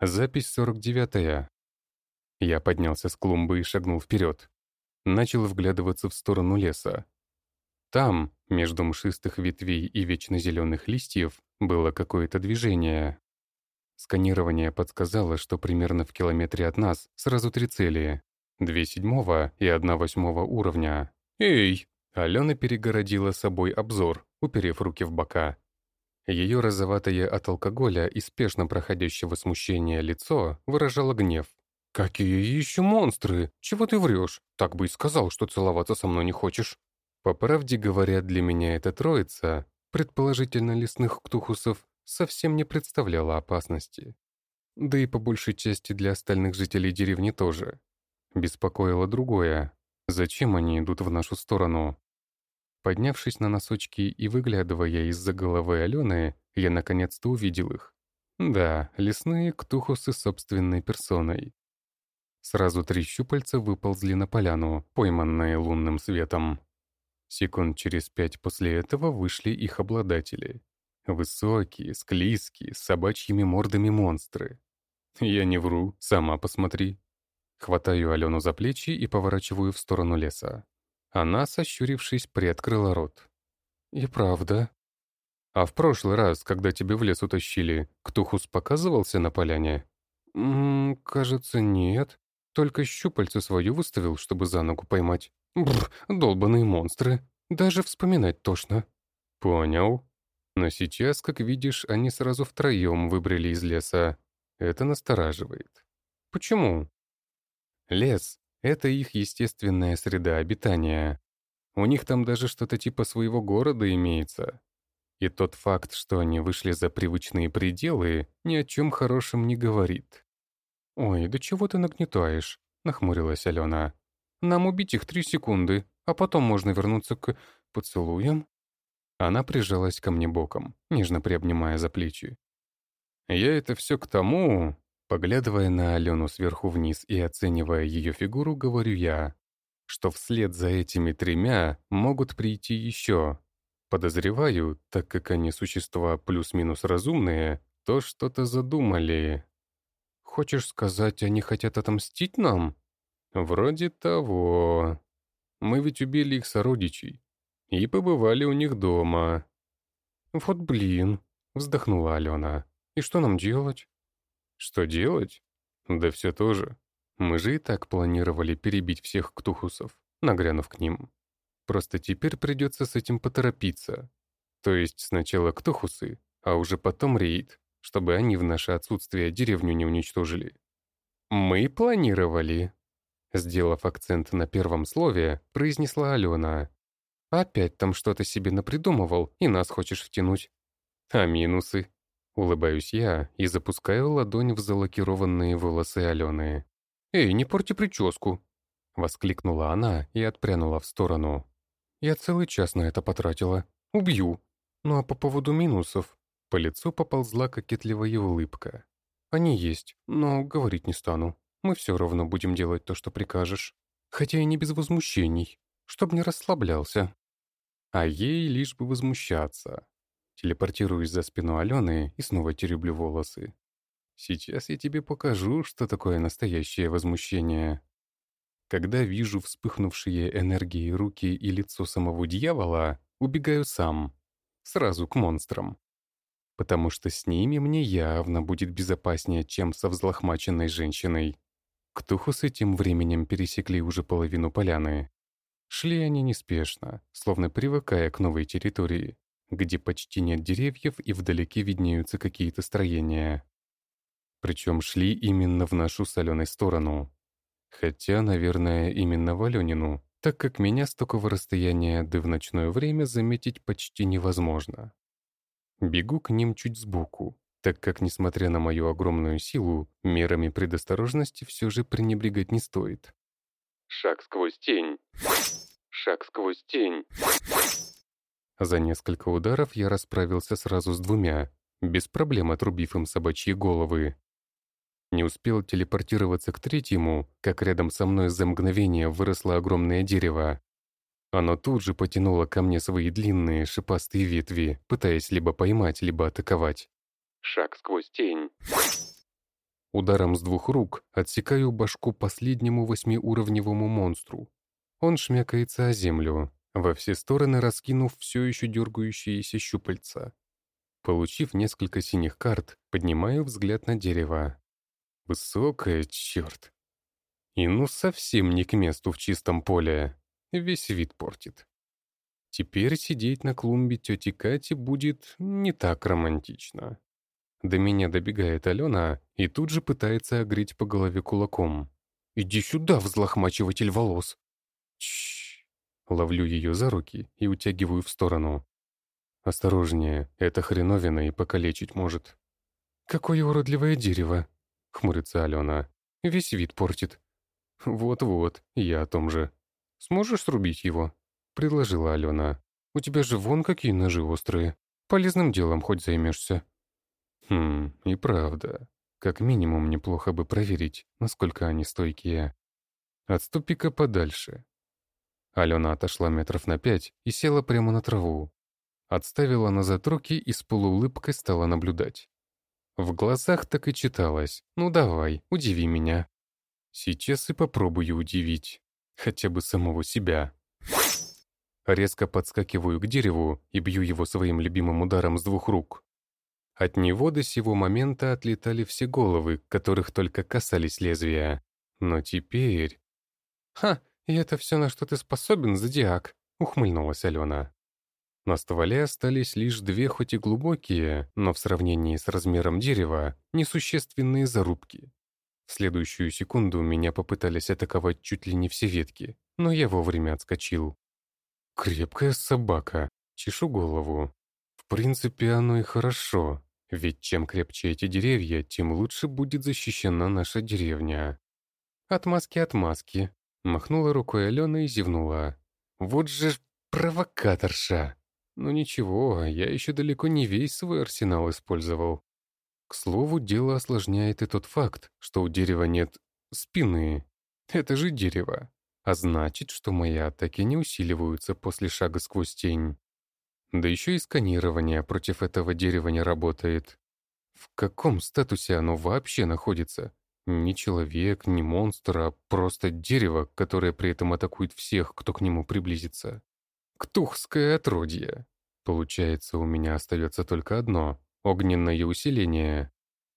Запись 49-я. Я поднялся с клумбы и шагнул вперед. Начал вглядываться в сторону леса. Там, между мшистых ветвей и вечно зеленых листьев, было какое-то движение. Сканирование подсказало, что примерно в километре от нас сразу три цели. Две седьмого и одна восьмого уровня. «Эй!» Алена перегородила собой обзор, уперев руки в бока. Ее розоватое от алкоголя и спешно проходящего смущения лицо выражало гнев. «Какие еще монстры? Чего ты врешь? Так бы и сказал, что целоваться со мной не хочешь». По правде говоря, для меня эта троица, предположительно лесных ктухусов, совсем не представляла опасности. Да и по большей части для остальных жителей деревни тоже. Беспокоило другое. Зачем они идут в нашу сторону? Поднявшись на носочки и выглядывая из-за головы Алены, я наконец-то увидел их. Да, лесные ктухусы собственной персоной. Сразу три щупальца выползли на поляну, пойманные лунным светом. Секунд через пять после этого вышли их обладатели. Высокие, склизкие, с собачьими мордами монстры. Я не вру, сама посмотри. Хватаю Алену за плечи и поворачиваю в сторону леса. Она, сощурившись, приоткрыла рот. «И правда?» «А в прошлый раз, когда тебе в лес утащили, Ктухус показывался на поляне?» «Ммм, кажется, нет. Только щупальце свою выставил, чтобы за ногу поймать. Бррр, долбаные монстры. Даже вспоминать тошно». «Понял. Но сейчас, как видишь, они сразу втроем выбрали из леса. Это настораживает». «Почему?» «Лес — это их естественная среда обитания. У них там даже что-то типа своего города имеется. И тот факт, что они вышли за привычные пределы, ни о чем хорошем не говорит. «Ой, да чего ты нагнетаешь?» — нахмурилась Алена. «Нам убить их три секунды, а потом можно вернуться к поцелуям». Она прижалась ко мне боком, нежно приобнимая за плечи. «Я это все к тому...» Поглядывая на Алену сверху вниз и оценивая ее фигуру, говорю я, что вслед за этими тремя могут прийти еще. Подозреваю, так как они существа плюс-минус разумные, то что-то задумали. Хочешь сказать, они хотят отомстить нам? Вроде того. Мы ведь убили их сородичей и побывали у них дома. Вот блин, вздохнула Алена. И что нам делать? Что делать? Да все тоже. Мы же и так планировали перебить всех ктухусов, нагрянув к ним. Просто теперь придется с этим поторопиться. То есть сначала ктухусы, а уже потом рейд чтобы они в наше отсутствие деревню не уничтожили. «Мы планировали», — сделав акцент на первом слове, произнесла Алена. «Опять там что-то себе напридумывал и нас хочешь втянуть». «А минусы?» Улыбаюсь я и запускаю ладонь в залакированные волосы Алены. «Эй, не порти прическу!» Воскликнула она и отпрянула в сторону. «Я целый час на это потратила. Убью. Ну а по поводу минусов, по лицу поползла кокетливая улыбка. «Они есть, но говорить не стану. Мы все равно будем делать то, что прикажешь. Хотя и не без возмущений, чтоб не расслаблялся». А ей лишь бы возмущаться. Телепортируюсь за спину Алены и снова тереблю волосы. Сейчас я тебе покажу, что такое настоящее возмущение. Когда вижу вспыхнувшие энергии руки и лицо самого дьявола, убегаю сам. Сразу к монстрам потому что с ними мне явно будет безопаснее, чем со взлохмаченной женщиной. Ктухусы тем временем пересекли уже половину поляны. Шли они неспешно, словно привыкая к новой территории, где почти нет деревьев и вдалеке виднеются какие-то строения. Причем шли именно в нашу соленой сторону. Хотя, наверное, именно в Аленину, так как меня с такого расстояния да в ночное время заметить почти невозможно. Бегу к ним чуть сбоку, так как, несмотря на мою огромную силу, мерами предосторожности все же пренебрегать не стоит. Шаг сквозь тень. Шаг сквозь тень. За несколько ударов я расправился сразу с двумя, без проблем отрубив им собачьи головы. Не успел телепортироваться к третьему, как рядом со мной за мгновение выросло огромное дерево. Оно тут же потянуло ко мне свои длинные шипастые ветви, пытаясь либо поймать, либо атаковать. Шаг сквозь тень. Ударом с двух рук отсекаю башку последнему восьмиуровневому монстру. Он шмякается о землю, во все стороны раскинув все еще дергающиеся щупальца. Получив несколько синих карт, поднимаю взгляд на дерево. Высокое, черт. И ну совсем не к месту в чистом поле. Весь вид портит. Теперь сидеть на клумбе тети Кати будет не так романтично. До меня добегает Алена и тут же пытается огреть по голове кулаком. «Иди сюда, взлохмачиватель волос!» Ловлю ее за руки и утягиваю в сторону. «Осторожнее, это хреновина и покалечить может». «Какое уродливое дерево!» — хмурится Алена. «Весь вид портит». «Вот-вот, я о том же. Сможешь срубить его?» — предложила Алена. «У тебя же вон какие ножи острые. Полезным делом хоть займешься». Хм, и правда. Как минимум неплохо бы проверить, насколько они стойкие. Отступи-ка подальше. Алена отошла метров на пять и села прямо на траву. Отставила назад руки и с полуулыбкой стала наблюдать. В глазах так и читалось «Ну давай, удиви меня». Сейчас и попробую удивить. Хотя бы самого себя. Резко подскакиваю к дереву и бью его своим любимым ударом с двух рук. От него до сего момента отлетали все головы, которых только касались лезвия. Но теперь... «Ха, и это все, на что ты способен, Зодиак», — ухмыльнулась Алена. На стволе остались лишь две, хоть и глубокие, но в сравнении с размером дерева, несущественные зарубки. В следующую секунду меня попытались атаковать чуть ли не все ветки, но я вовремя отскочил. Крепкая собака, чешу голову. В принципе, оно и хорошо. Ведь чем крепче эти деревья, тем лучше будет защищена наша деревня. Отмазки отмазки. Махнула рукой Алена и зевнула. Вот же провокаторша. Ну ничего, я еще далеко не весь свой арсенал использовал. К слову, дело осложняет и тот факт, что у дерева нет спины. Это же дерево. А значит, что мои атаки не усиливаются после шага сквозь тень. Да еще и сканирование против этого дерева не работает. В каком статусе оно вообще находится? Не человек, не монстр, а просто дерево, которое при этом атакует всех, кто к нему приблизится. Ктухское отродье. Получается, у меня остается только одно — огненное усиление.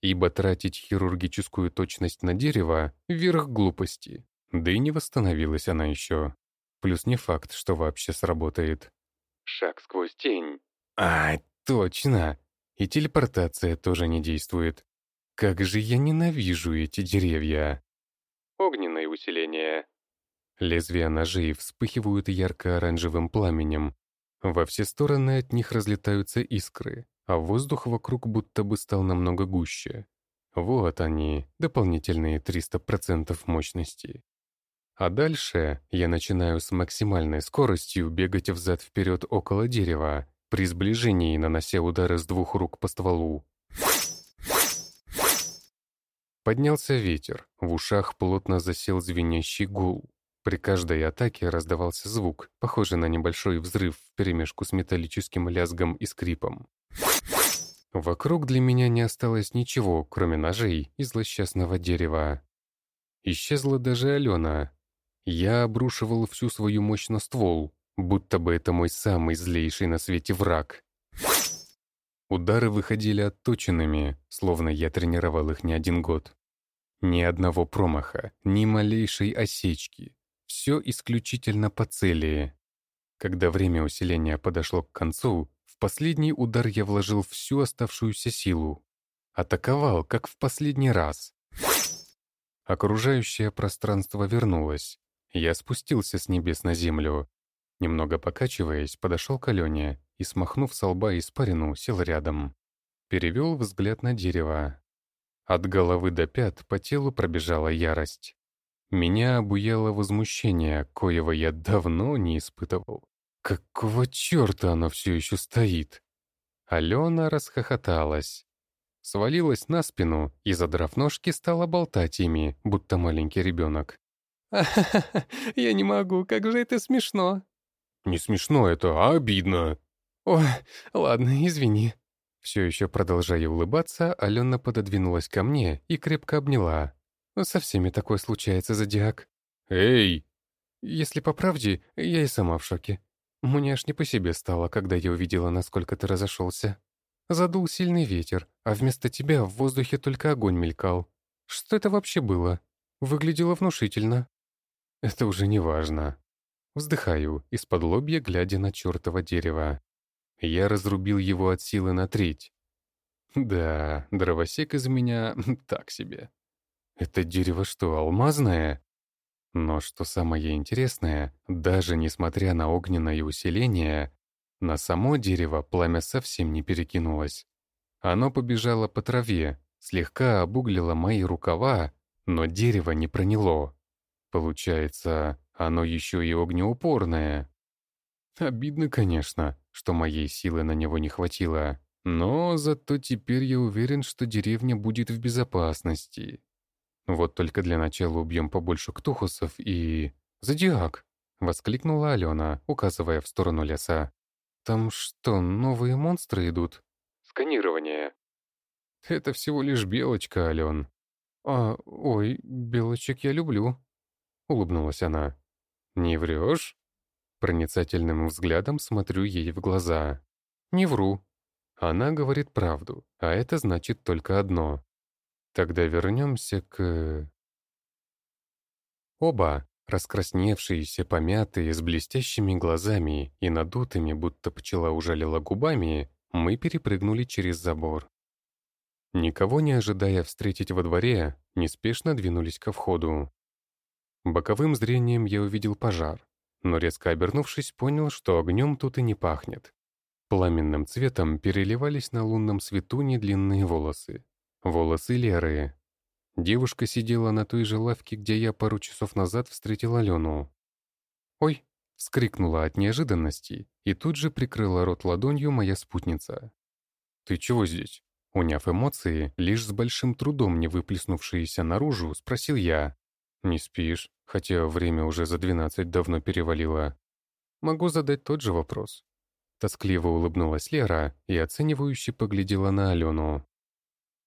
Ибо тратить хирургическую точность на дерево — верх глупости. Да и не восстановилась она еще. Плюс не факт, что вообще сработает. Шаг сквозь тень. А, точно. И телепортация тоже не действует. Как же я ненавижу эти деревья. Огненное усиление. Лезвия ножей вспыхивают ярко-оранжевым пламенем. Во все стороны от них разлетаются искры, а воздух вокруг будто бы стал намного гуще. Вот они, дополнительные 300% мощности. А дальше я начинаю с максимальной скоростью бегать взад-вперед около дерева, при сближении нанося удары с двух рук по стволу. Поднялся ветер, в ушах плотно засел звенящий гул. При каждой атаке раздавался звук, похожий на небольшой взрыв вперемешку с металлическим лязгом и скрипом. Вокруг для меня не осталось ничего, кроме ножей и злосчастного дерева. Исчезла даже Алена, я обрушивал всю свою мощь на ствол, будто бы это мой самый злейший на свете враг. Удары выходили отточенными, словно я тренировал их не один год. Ни одного промаха, ни малейшей осечки. Все исключительно по цели. Когда время усиления подошло к концу, в последний удар я вложил всю оставшуюся силу. Атаковал, как в последний раз. Окружающее пространство вернулось, я спустился с небес на землю. Немного покачиваясь, подошел к Алене и, смахнув со лба испарину, сел рядом. Перевел взгляд на дерево. От головы до пят по телу пробежала ярость. Меня обуяло возмущение, коего я давно не испытывал. Какого черта оно все еще стоит? Алена расхохоталась. Свалилась на спину и, задрав ножки, стала болтать ими, будто маленький ребенок. я не могу, как же это смешно!» «Не смешно это, а обидно!» «Ой, ладно, извини». Все еще продолжая улыбаться, Алена пододвинулась ко мне и крепко обняла. «Со всеми такое случается, Зодиак». «Эй!» «Если по правде, я и сама в шоке. Мне аж не по себе стало, когда я увидела, насколько ты разошелся. Задул сильный ветер, а вместо тебя в воздухе только огонь мелькал. Что это вообще было? Выглядело внушительно». «Это уже не важно». Вздыхаю, из-под лобья глядя на чертово дерево. Я разрубил его от силы на треть. Да, дровосек из меня так себе. Это дерево что, алмазное? Но что самое интересное, даже несмотря на огненное усиление, на само дерево пламя совсем не перекинулось. Оно побежало по траве, слегка обуглило мои рукава, но дерево не проняло. Получается, оно еще и огнеупорное. Обидно, конечно, что моей силы на него не хватило, но зато теперь я уверен, что деревня будет в безопасности. Вот только для начала убьем побольше ктухусов и... «Зодиак!» — воскликнула Алена, указывая в сторону леса. «Там что, новые монстры идут?» «Сканирование». «Это всего лишь белочка, Ален». «А, ой, белочек я люблю», — улыбнулась она. «Не врешь?» Проницательным взглядом смотрю ей в глаза. Не вру. Она говорит правду, а это значит только одно. Тогда вернемся к... Оба, раскрасневшиеся, помятые, с блестящими глазами и надутыми, будто пчела ужалила губами, мы перепрыгнули через забор. Никого не ожидая встретить во дворе, неспешно двинулись ко входу. Боковым зрением я увидел пожар но резко обернувшись, понял, что огнем тут и не пахнет. Пламенным цветом переливались на лунном свету недлинные волосы. Волосы Леры. Девушка сидела на той же лавке, где я пару часов назад встретил Алену. «Ой!» — вскрикнула от неожиданности, и тут же прикрыла рот ладонью моя спутница. «Ты чего здесь?» Уняв эмоции, лишь с большим трудом не выплеснувшиеся наружу, спросил я. «Не спишь?» хотя время уже за двенадцать давно перевалило. Могу задать тот же вопрос. Тоскливо улыбнулась Лера и оценивающе поглядела на Алену.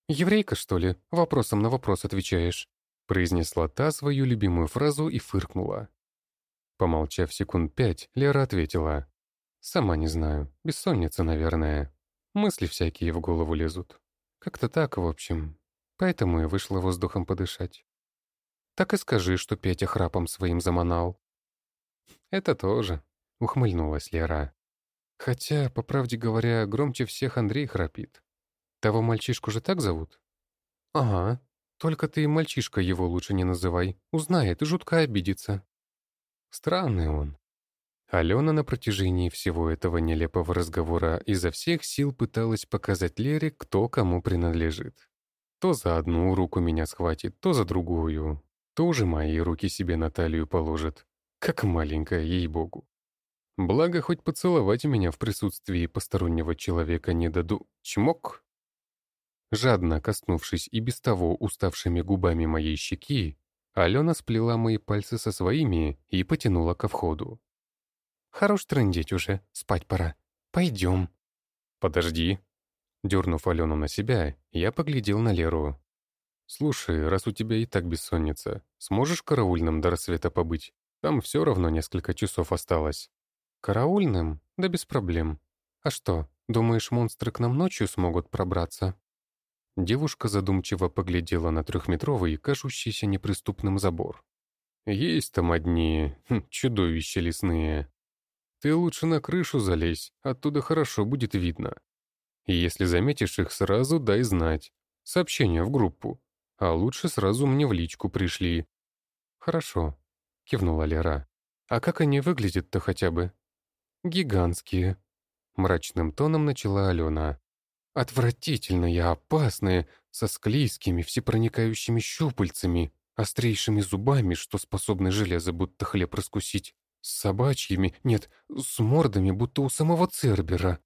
«Еврейка, что ли? Вопросом на вопрос отвечаешь?» произнесла та свою любимую фразу и фыркнула. Помолчав секунд пять, Лера ответила. «Сама не знаю. Бессонница, наверное. Мысли всякие в голову лезут. Как-то так, в общем. Поэтому и вышла воздухом подышать». Так и скажи, что Петя храпом своим заманал». «Это тоже», — ухмыльнулась Лера. «Хотя, по правде говоря, громче всех Андрей храпит. Того мальчишку же так зовут?» «Ага. Только ты мальчишка его лучше не называй. Узнает и жутко обидится». Странный он. Алена на протяжении всего этого нелепого разговора изо всех сил пыталась показать Лере, кто кому принадлежит. То за одну руку меня схватит, то за другую тоже мои руки себе на талию положит. Как маленькая, ей-богу. Благо, хоть поцеловать меня в присутствии постороннего человека не даду. Чмок! Жадно коснувшись и без того уставшими губами моей щеки, Алена сплела мои пальцы со своими и потянула ко входу. «Хорош трындеть уже, спать пора. Пойдем». «Подожди». Дернув Алену на себя, я поглядел на Леру. «Слушай, раз у тебя и так бессонница, сможешь караульным до рассвета побыть? Там все равно несколько часов осталось». «Караульным? Да без проблем. А что, думаешь, монстры к нам ночью смогут пробраться?» Девушка задумчиво поглядела на трехметровый, кажущийся неприступным забор. «Есть там одни хм, чудовища лесные. Ты лучше на крышу залезь, оттуда хорошо будет видно. И если заметишь их сразу, дай знать. Сообщение в группу. А лучше сразу мне в личку пришли». «Хорошо», — кивнула Лера. «А как они выглядят-то хотя бы?» «Гигантские», — мрачным тоном начала Алена. «Отвратительные, опасные, со склизкими, всепроникающими щупальцами, острейшими зубами, что способны железо будто хлеб раскусить, с собачьими, нет, с мордами, будто у самого Цербера.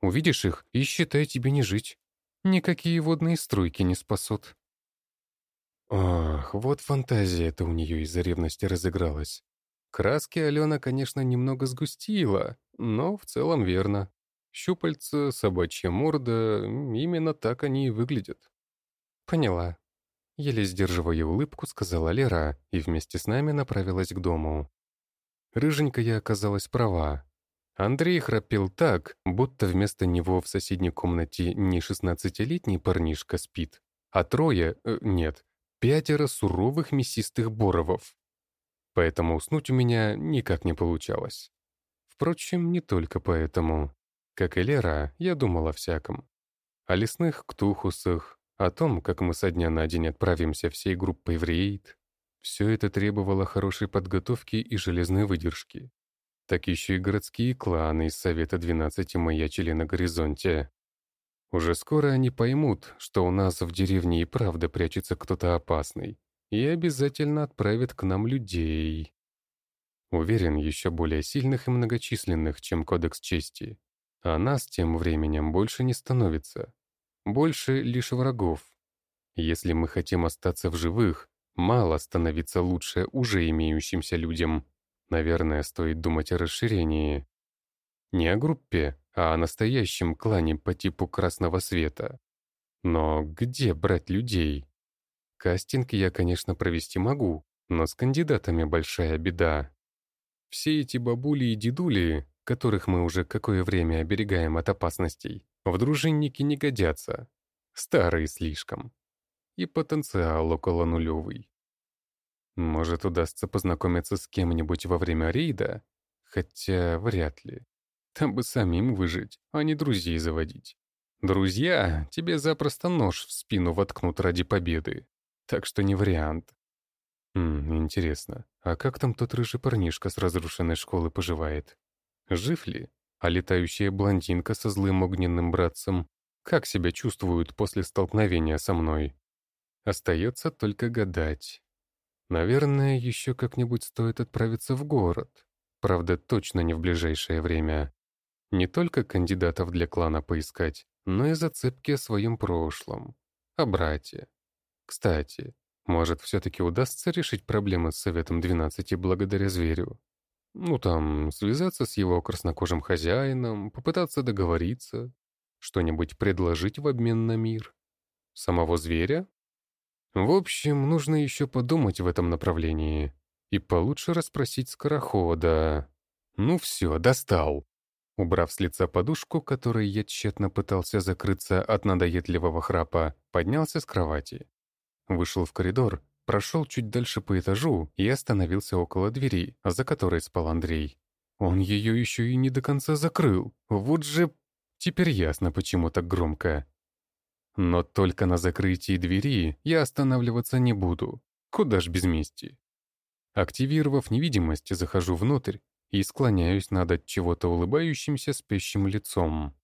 Увидишь их и считай тебе не жить. Никакие водные струйки не спасут». Ах, вот фантазия-то у нее из-за ревности разыгралась. Краски Алена, конечно, немного сгустила, но в целом верно. Щупальца, собачья морда, именно так они и выглядят. Поняла. Еле сдерживая улыбку, сказала Лера и вместе с нами направилась к дому. Рыженькая оказалась права. Андрей храпел так, будто вместо него в соседней комнате не шестнадцатилетний парнишка спит, а трое, э, нет, пятеро суровых мясистых боровов. Поэтому уснуть у меня никак не получалось. Впрочем, не только поэтому. Как и Лера, я думал о всяком. О лесных ктухусах, о том, как мы со дня на день отправимся всей группой в рейд, все это требовало хорошей подготовки и железной выдержки. Так еще и городские кланы из Совета 12 маячили на горизонте. Уже скоро они поймут, что у нас в деревне и правда прячется кто-то опасный, и обязательно отправят к нам людей. Уверен, еще более сильных и многочисленных, чем Кодекс Чести. А нас тем временем больше не становится. Больше лишь врагов. Если мы хотим остаться в живых, Мало становиться лучше уже имеющимся людям. Наверное, стоит думать о расширении. Не о группе, а о настоящем клане по типу Красного Света. Но где брать людей? Кастинг я, конечно, провести могу, но с кандидатами большая беда. Все эти бабули и дедули, которых мы уже какое время оберегаем от опасностей, в дружинники не годятся. Старые слишком и потенциал около нулевый. Может, удастся познакомиться с кем-нибудь во время рейда? Хотя вряд ли. Там бы самим выжить, а не друзей заводить. Друзья тебе запросто нож в спину воткнут ради победы. Так что не вариант. Хм, интересно, а как там тот рыжий парнишка с разрушенной школы поживает? Жив ли? А летающая блондинка со злым огненным братцем? Как себя чувствуют после столкновения со мной? Остается только гадать. Наверное, еще как-нибудь стоит отправиться в город. Правда, точно не в ближайшее время. Не только кандидатов для клана поискать, но и зацепки о своем прошлом. О брате. Кстати, может, все-таки удастся решить проблемы с Советом 12 благодаря зверю? Ну там, связаться с его краснокожим хозяином, попытаться договориться, что-нибудь предложить в обмен на мир. Самого зверя? В общем, нужно еще подумать в этом направлении. И получше расспросить скорохода. Ну все, достал. Убрав с лица подушку, которой я тщетно пытался закрыться от надоедливого храпа, поднялся с кровати. Вышел в коридор, прошел чуть дальше по этажу и остановился около двери, за которой спал Андрей. Он ее еще и не до конца закрыл. Вот же... Теперь ясно, почему так громко. Но только на закрытии двери я останавливаться не буду. Куда ж без мести. Активировав невидимость, захожу внутрь и склоняюсь над от чего-то улыбающимся спящим лицом.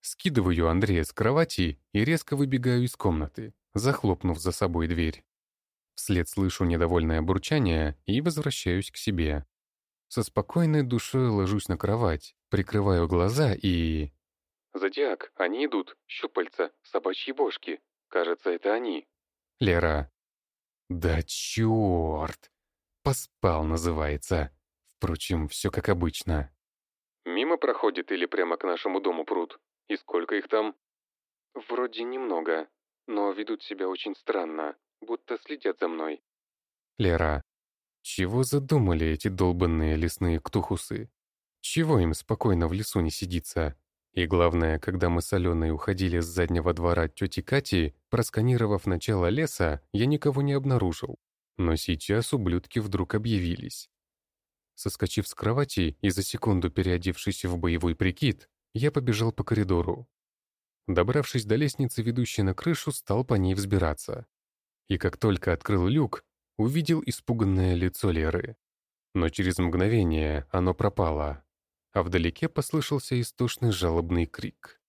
Скидываю Андрея с кровати и резко выбегаю из комнаты, захлопнув за собой дверь. Вслед слышу недовольное бурчание и возвращаюсь к себе. Со спокойной душой ложусь на кровать, прикрываю глаза и... «Зодиак, они идут. Щупальца, собачьи бошки. Кажется, это они». «Лера». «Да черт! Поспал, называется. Впрочем, все как обычно». «Мимо проходит или прямо к нашему дому прут? И сколько их там?» «Вроде немного, но ведут себя очень странно, будто следят за мной». «Лера, чего задумали эти долбанные лесные ктухусы? Чего им спокойно в лесу не сидится?» И главное, когда мы с Аленой уходили с заднего двора тети Кати, просканировав начало леса, я никого не обнаружил. Но сейчас ублюдки вдруг объявились. Соскочив с кровати и за секунду переодевшись в боевой прикид, я побежал по коридору. Добравшись до лестницы, ведущей на крышу, стал по ней взбираться. И как только открыл люк, увидел испуганное лицо Леры. Но через мгновение оно пропало а вдалеке послышался истошный жалобный крик.